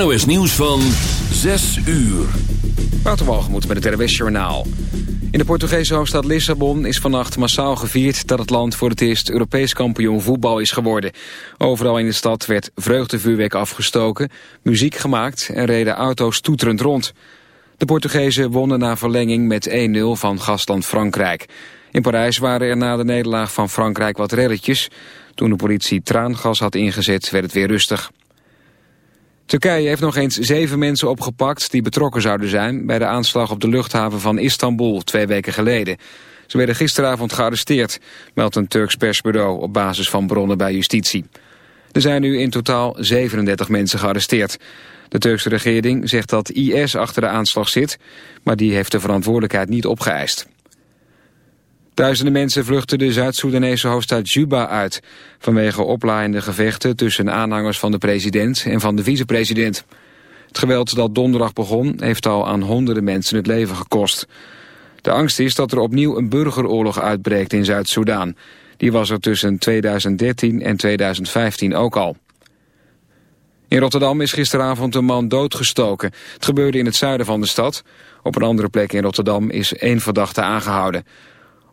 NOS Nieuws van 6 uur. Waterwalgemoed met het RWS Journaal. In de Portugese hoofdstad Lissabon is vannacht massaal gevierd... dat het land voor het eerst Europees kampioen voetbal is geworden. Overal in de stad werd vreugdevuurwerk afgestoken... muziek gemaakt en reden auto's toeterend rond. De Portugezen wonnen na verlenging met 1-0 van gastland Frankrijk. In Parijs waren er na de nederlaag van Frankrijk wat relletjes. Toen de politie traangas had ingezet werd het weer rustig. Turkije heeft nog eens zeven mensen opgepakt die betrokken zouden zijn... bij de aanslag op de luchthaven van Istanbul twee weken geleden. Ze werden gisteravond gearresteerd, meldt een Turks persbureau... op basis van bronnen bij justitie. Er zijn nu in totaal 37 mensen gearresteerd. De Turkse regering zegt dat IS achter de aanslag zit... maar die heeft de verantwoordelijkheid niet opgeëist. Duizenden mensen vluchten de Zuid-Soedanese hoofdstad Juba uit... vanwege oplaaiende gevechten tussen aanhangers van de president en van de vicepresident. Het geweld dat donderdag begon heeft al aan honderden mensen het leven gekost. De angst is dat er opnieuw een burgeroorlog uitbreekt in Zuid-Soedan. Die was er tussen 2013 en 2015 ook al. In Rotterdam is gisteravond een man doodgestoken. Het gebeurde in het zuiden van de stad. Op een andere plek in Rotterdam is één verdachte aangehouden.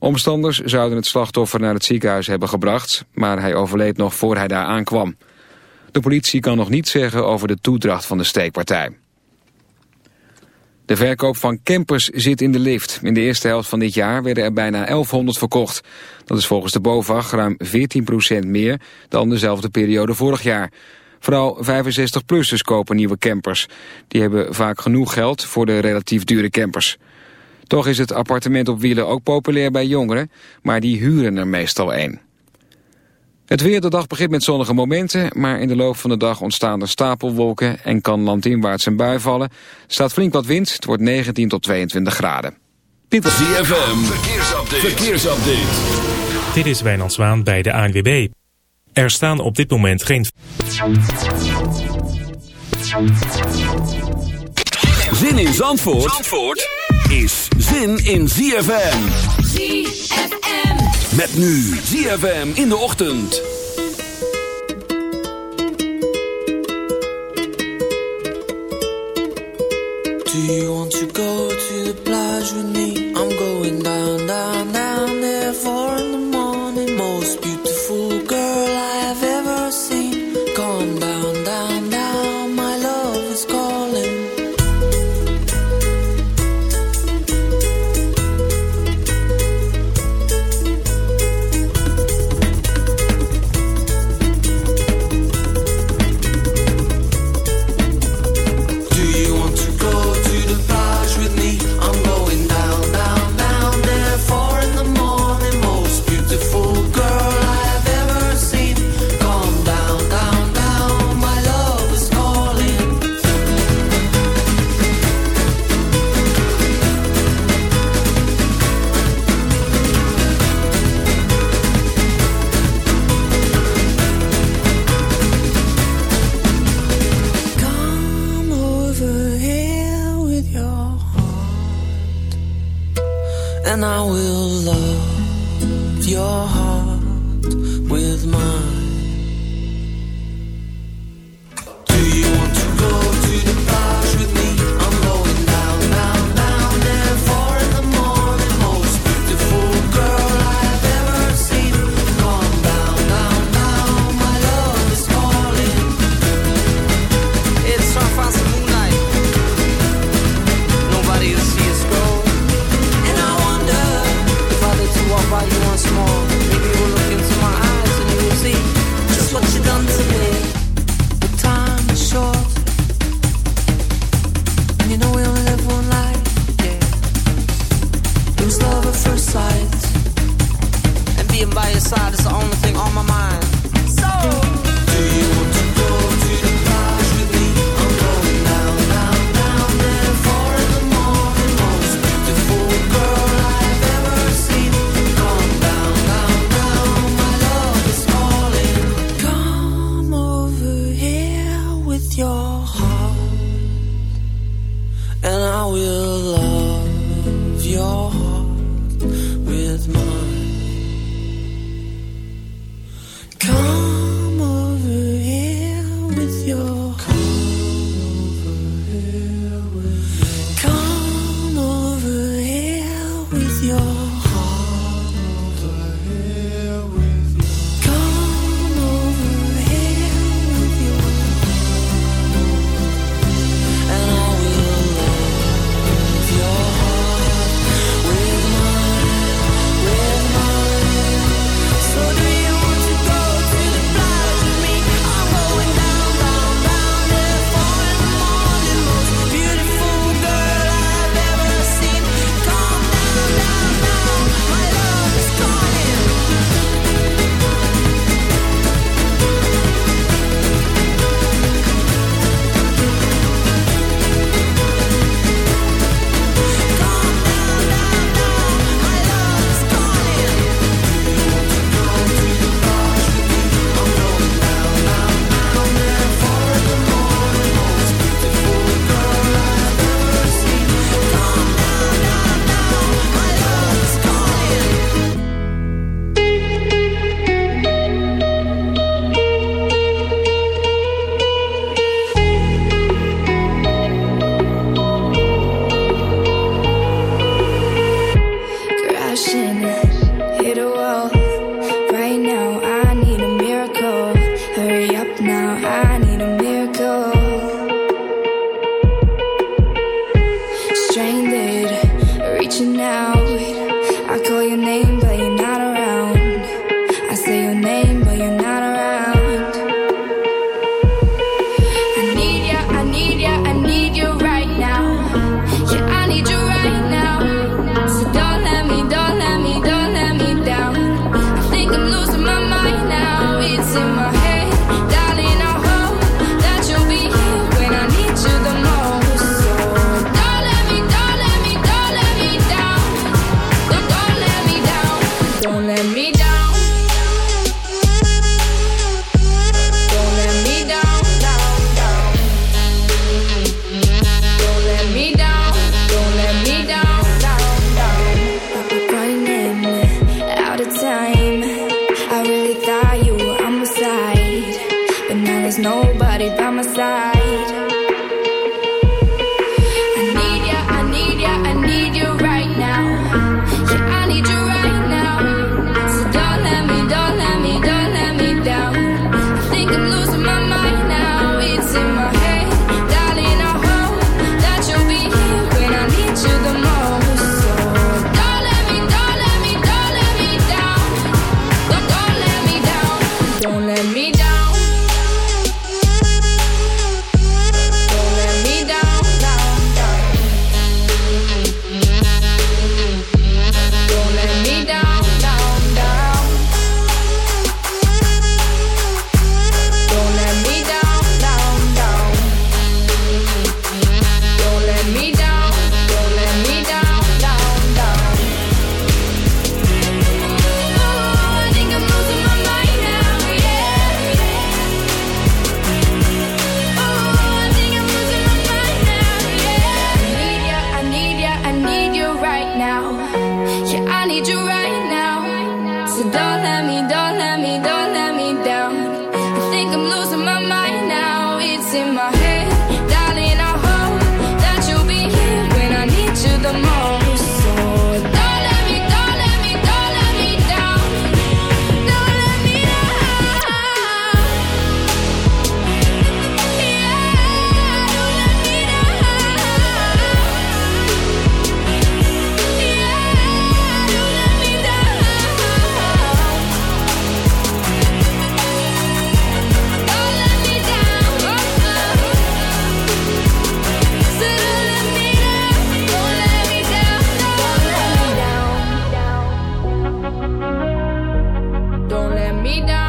Omstanders zouden het slachtoffer naar het ziekenhuis hebben gebracht... maar hij overleed nog voor hij daar aankwam. De politie kan nog niets zeggen over de toedracht van de steekpartij. De verkoop van campers zit in de lift. In de eerste helft van dit jaar werden er bijna 1100 verkocht. Dat is volgens de BOVAG ruim 14% meer dan dezelfde periode vorig jaar. Vooral 65-plussers kopen nieuwe campers. Die hebben vaak genoeg geld voor de relatief dure campers. Toch is het appartement op wielen ook populair bij jongeren, maar die huren er meestal een. Het weer de dag begint met zonnige momenten, maar in de loop van de dag ontstaan er stapelwolken en kan landinwaarts een bui vallen. Er staat flink wat wind, het wordt 19 tot 22 graden. Dit is ZFM, verkeersupdate. verkeersupdate. Dit is Wijnand Zwaan bij de ANWB. Er staan op dit moment geen... Zin in Zandvoort? Zandvoort? Is zin in ZFM. ZFM. Met nu ZFM in de ochtend. Do you want to go to the plage with me? I'm going down, down, down me down.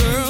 girl.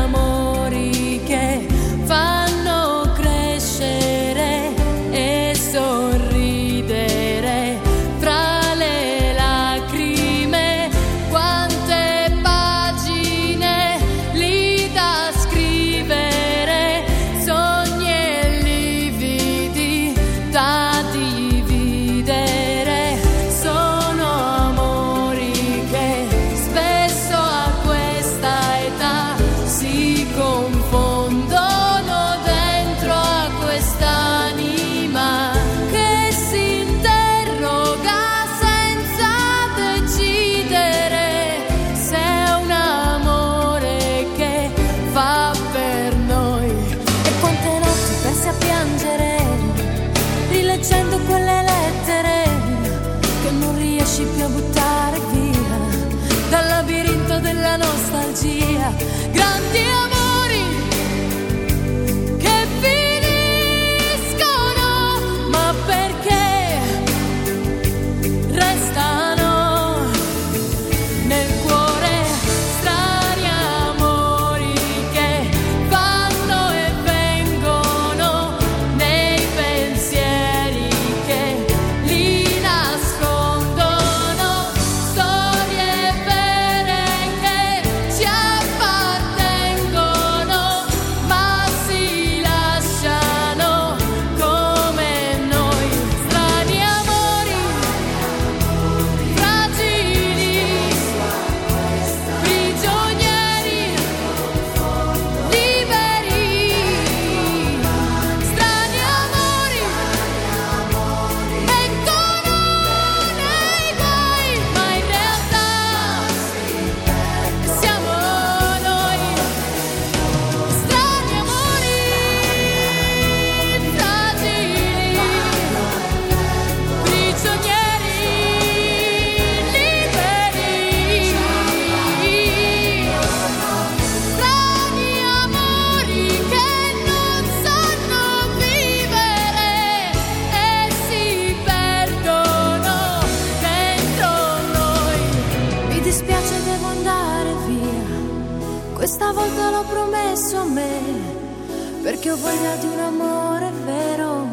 Perché ho voglia di un amore vero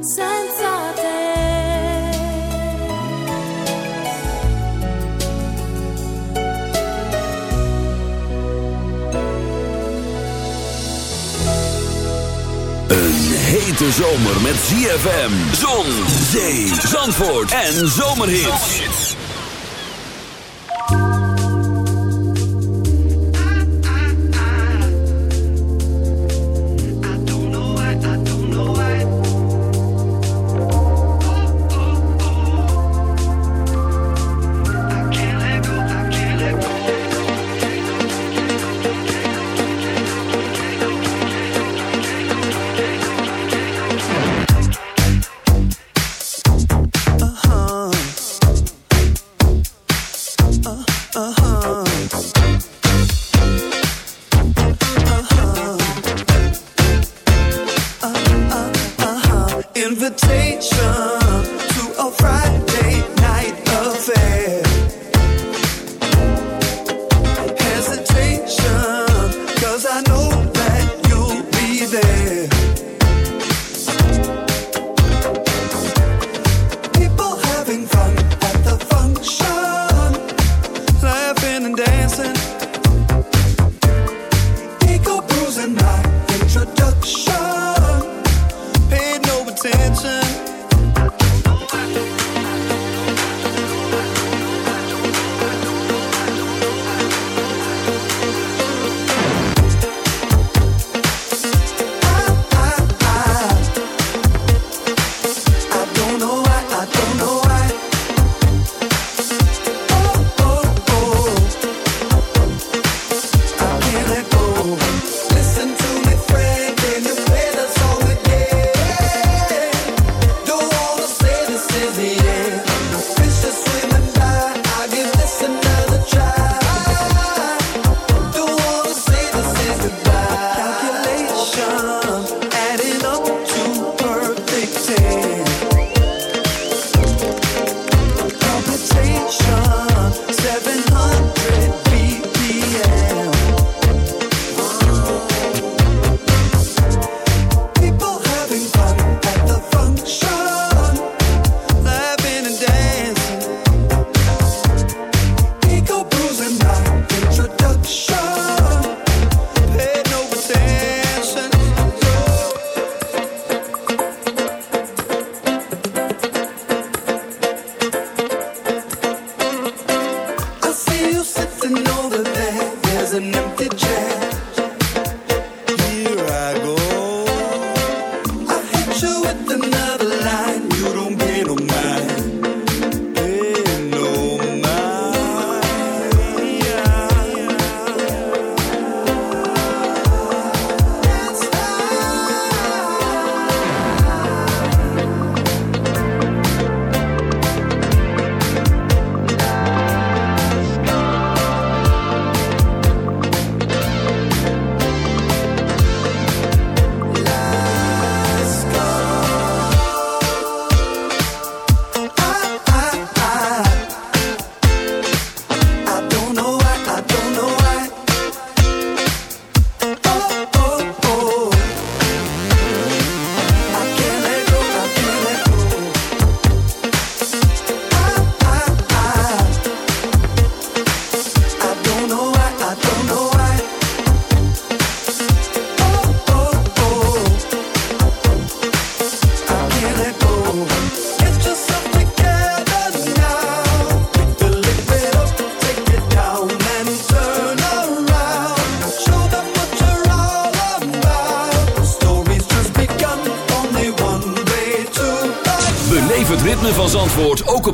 senza te. Een hete zomer met ZFM, zon, zee, zandvoort en zomerhits.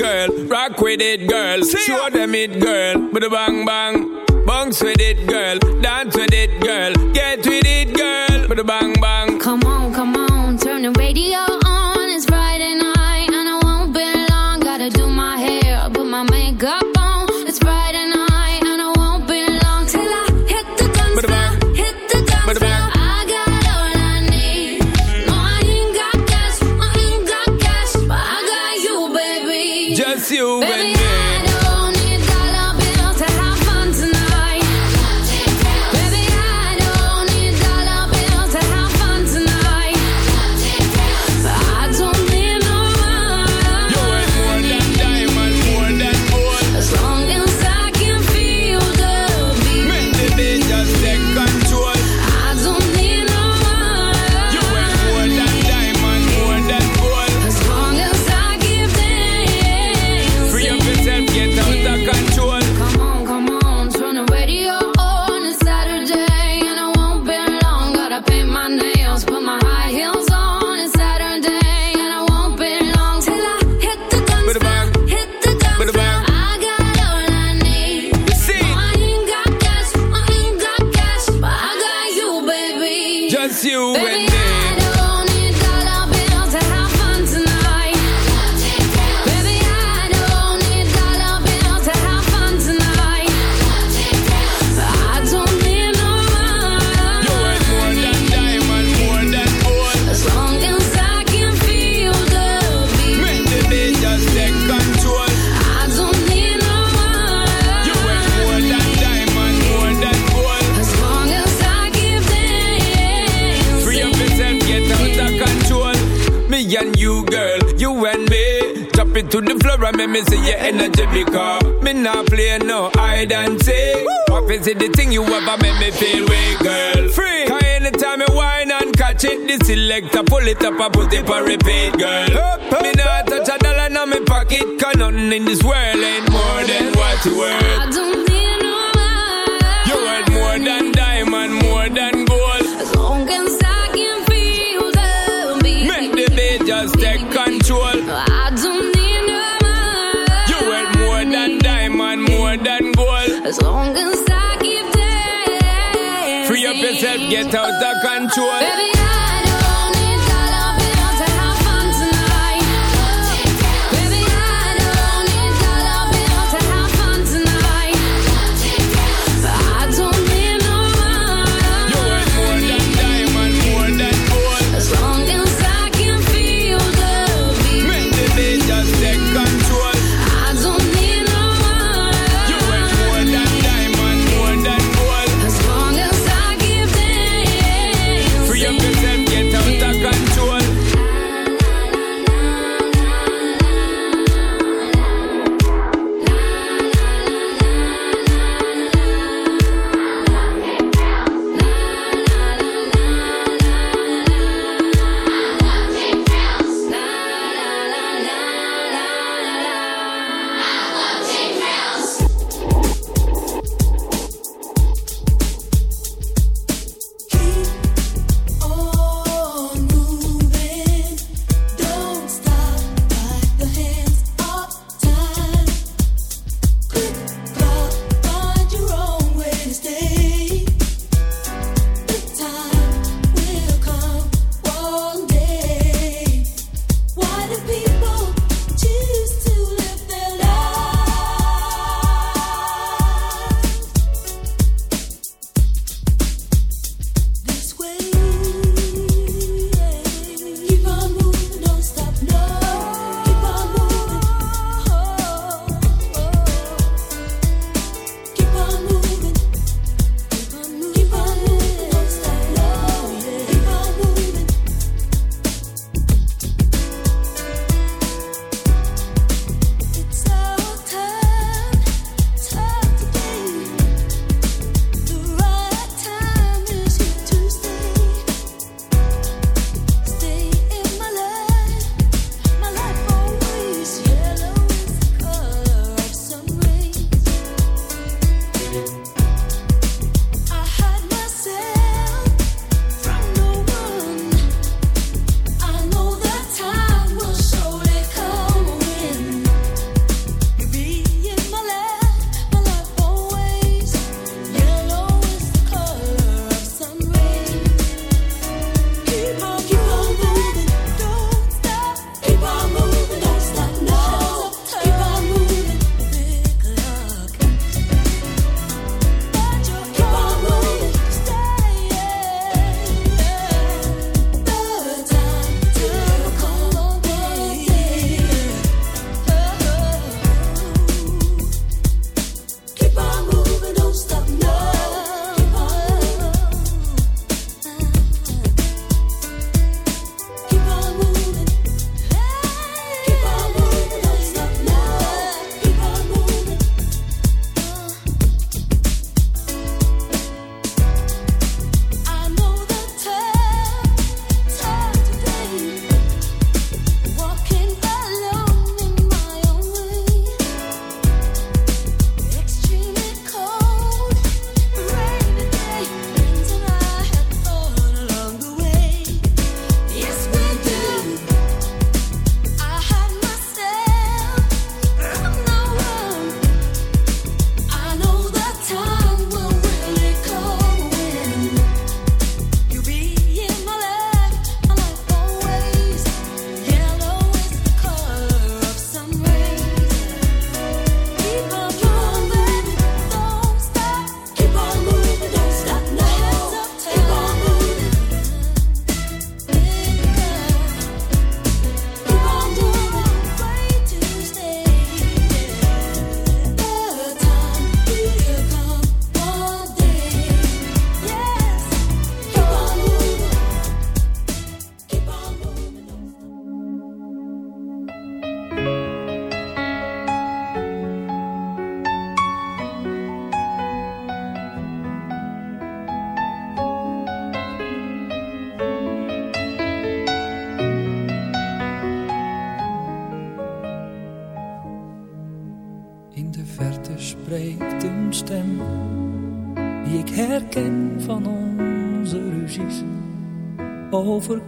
girl. Rock with it, girl. Show them it, girl. With a bang bang.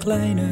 kleine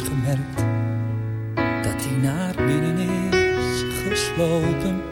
gemerkt dat hij naar binnen is geslopen.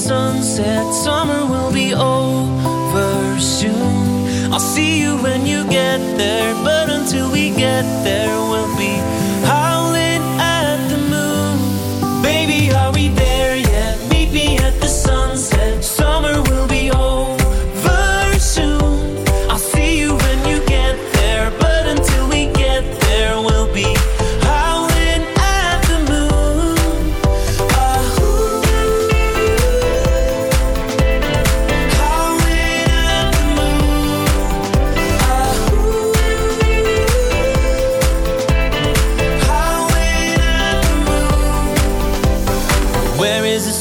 sunset summer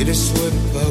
It's är svårt att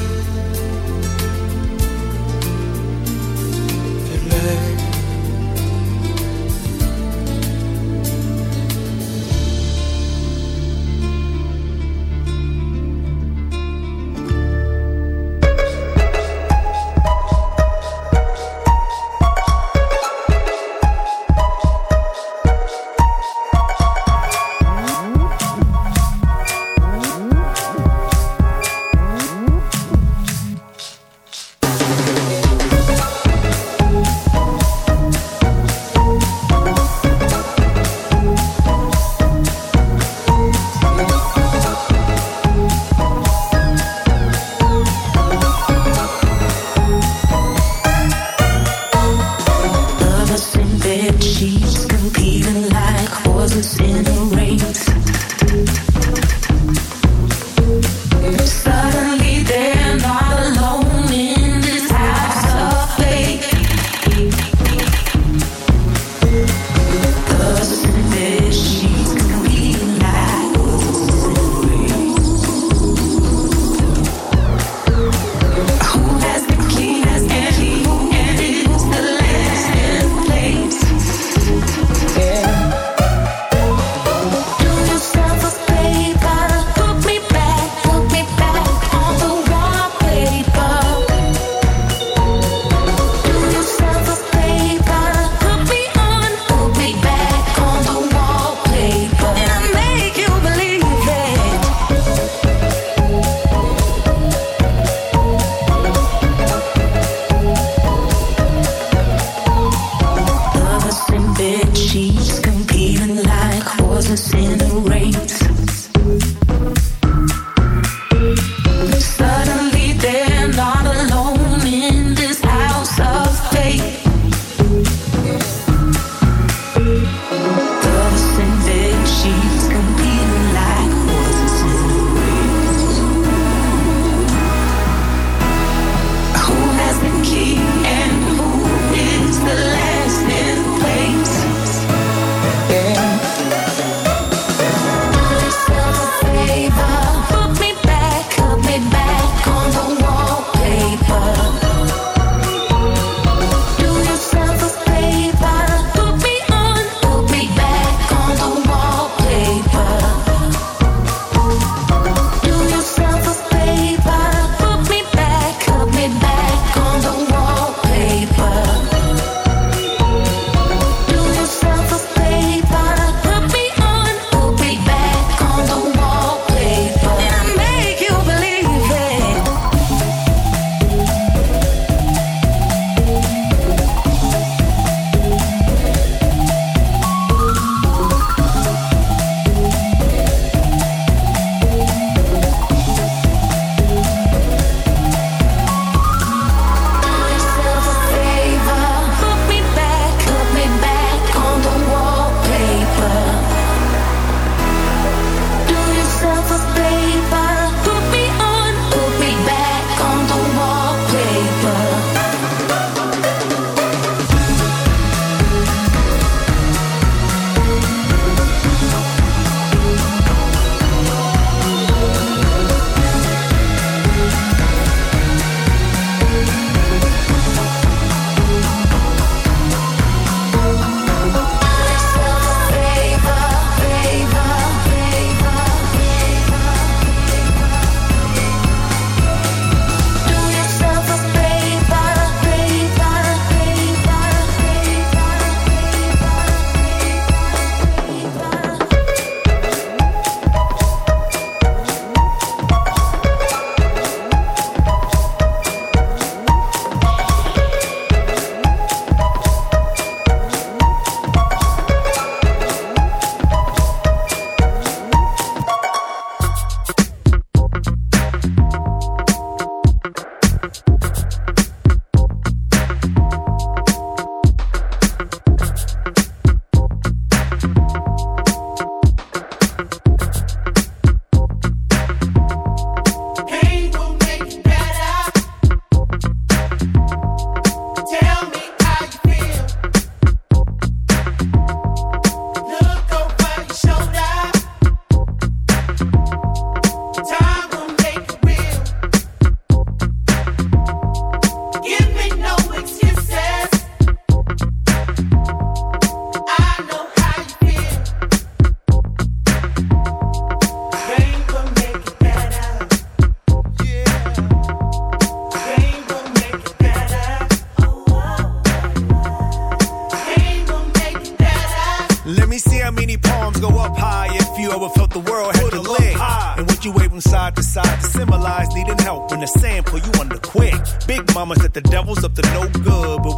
you ever felt the world had to lick. And what you wave from side to side to symbolize needing help when the sand pull you under quick. Big mama said the devil's up to no good, but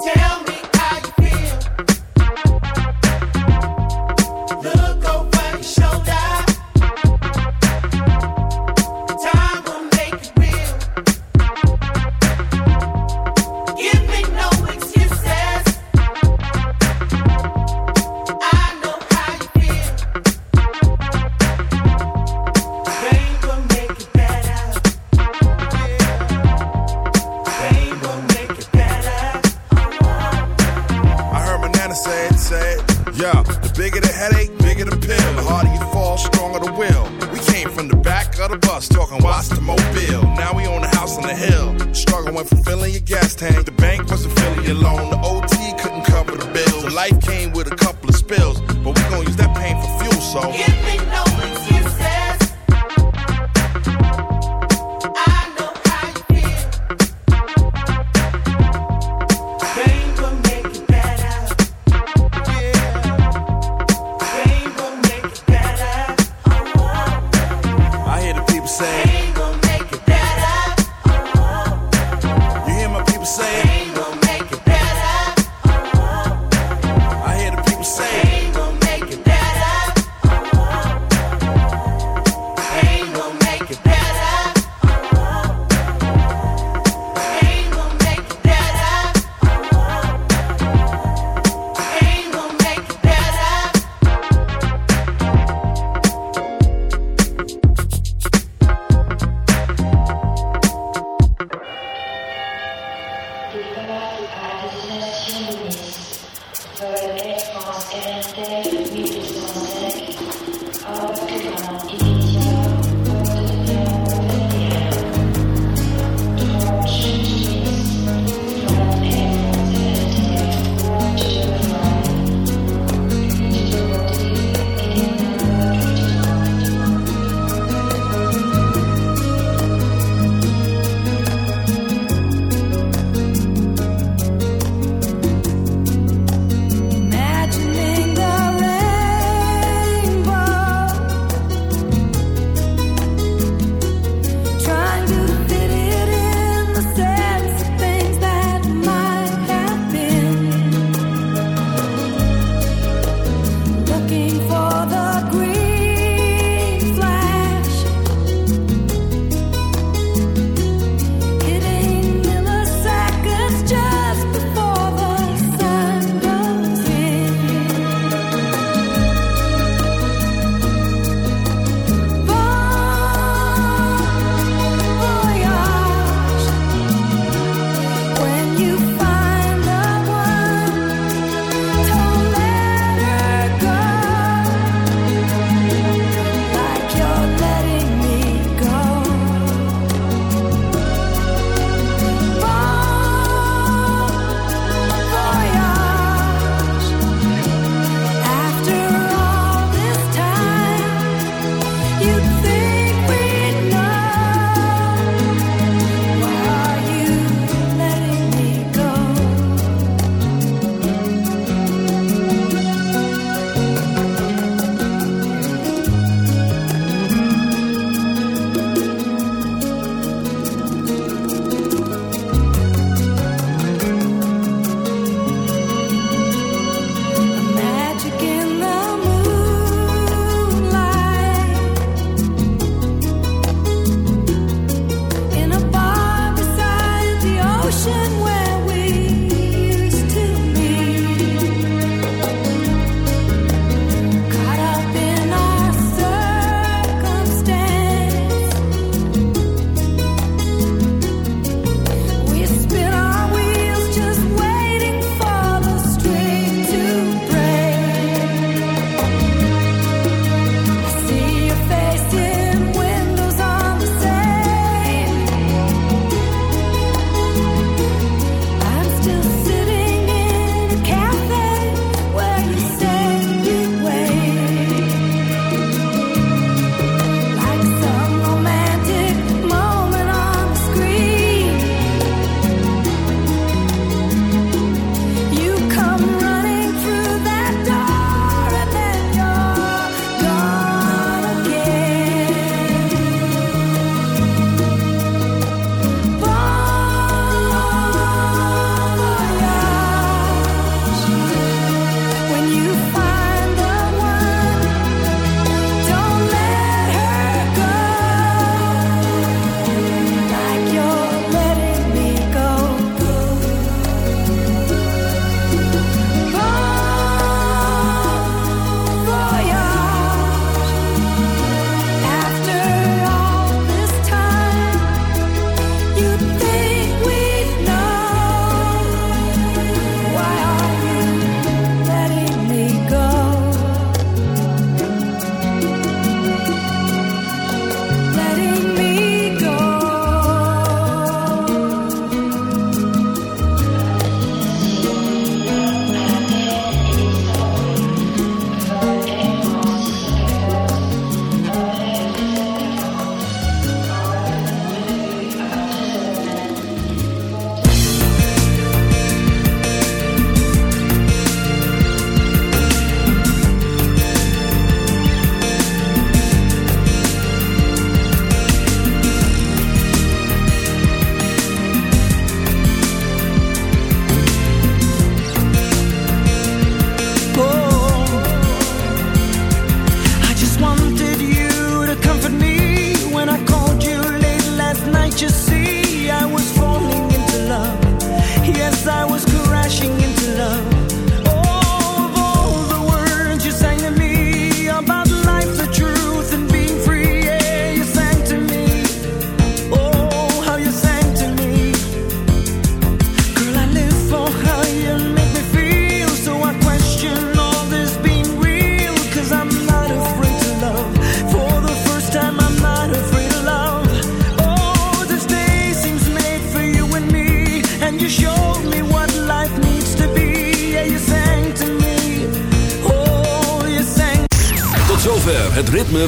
Tell